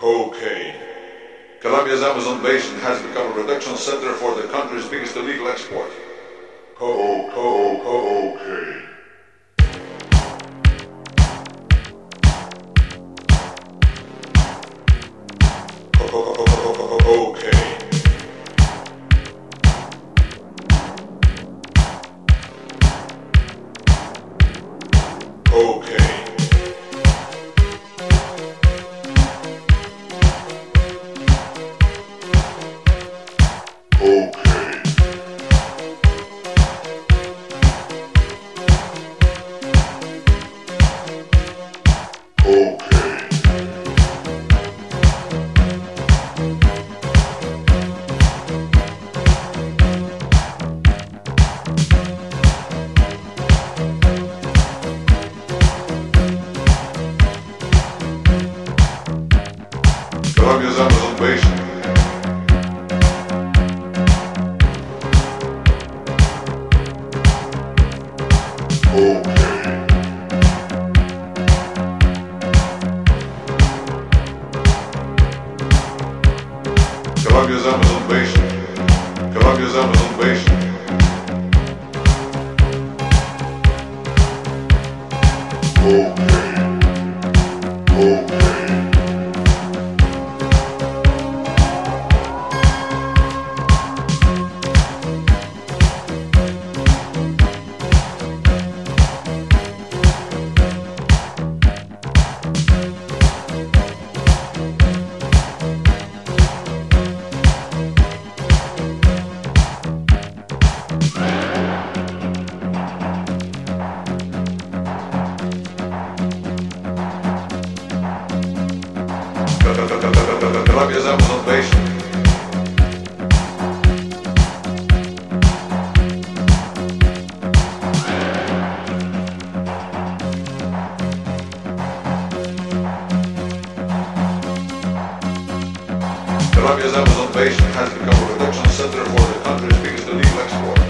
Cocaine. Colombia's Amazon basin has become a production center for the country's biggest illegal export. Co co cocaine. Cocaine. Cocaine. Colombia's Amazon basin. Colombia's Amazon basin. Cocaine. Cocaine. Colombia's Amazon basin. Colombia's has become a production center for the country's biggest illegal export.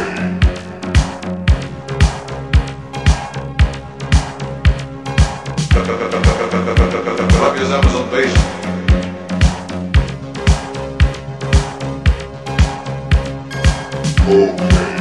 Avisamos um beijo. Oh,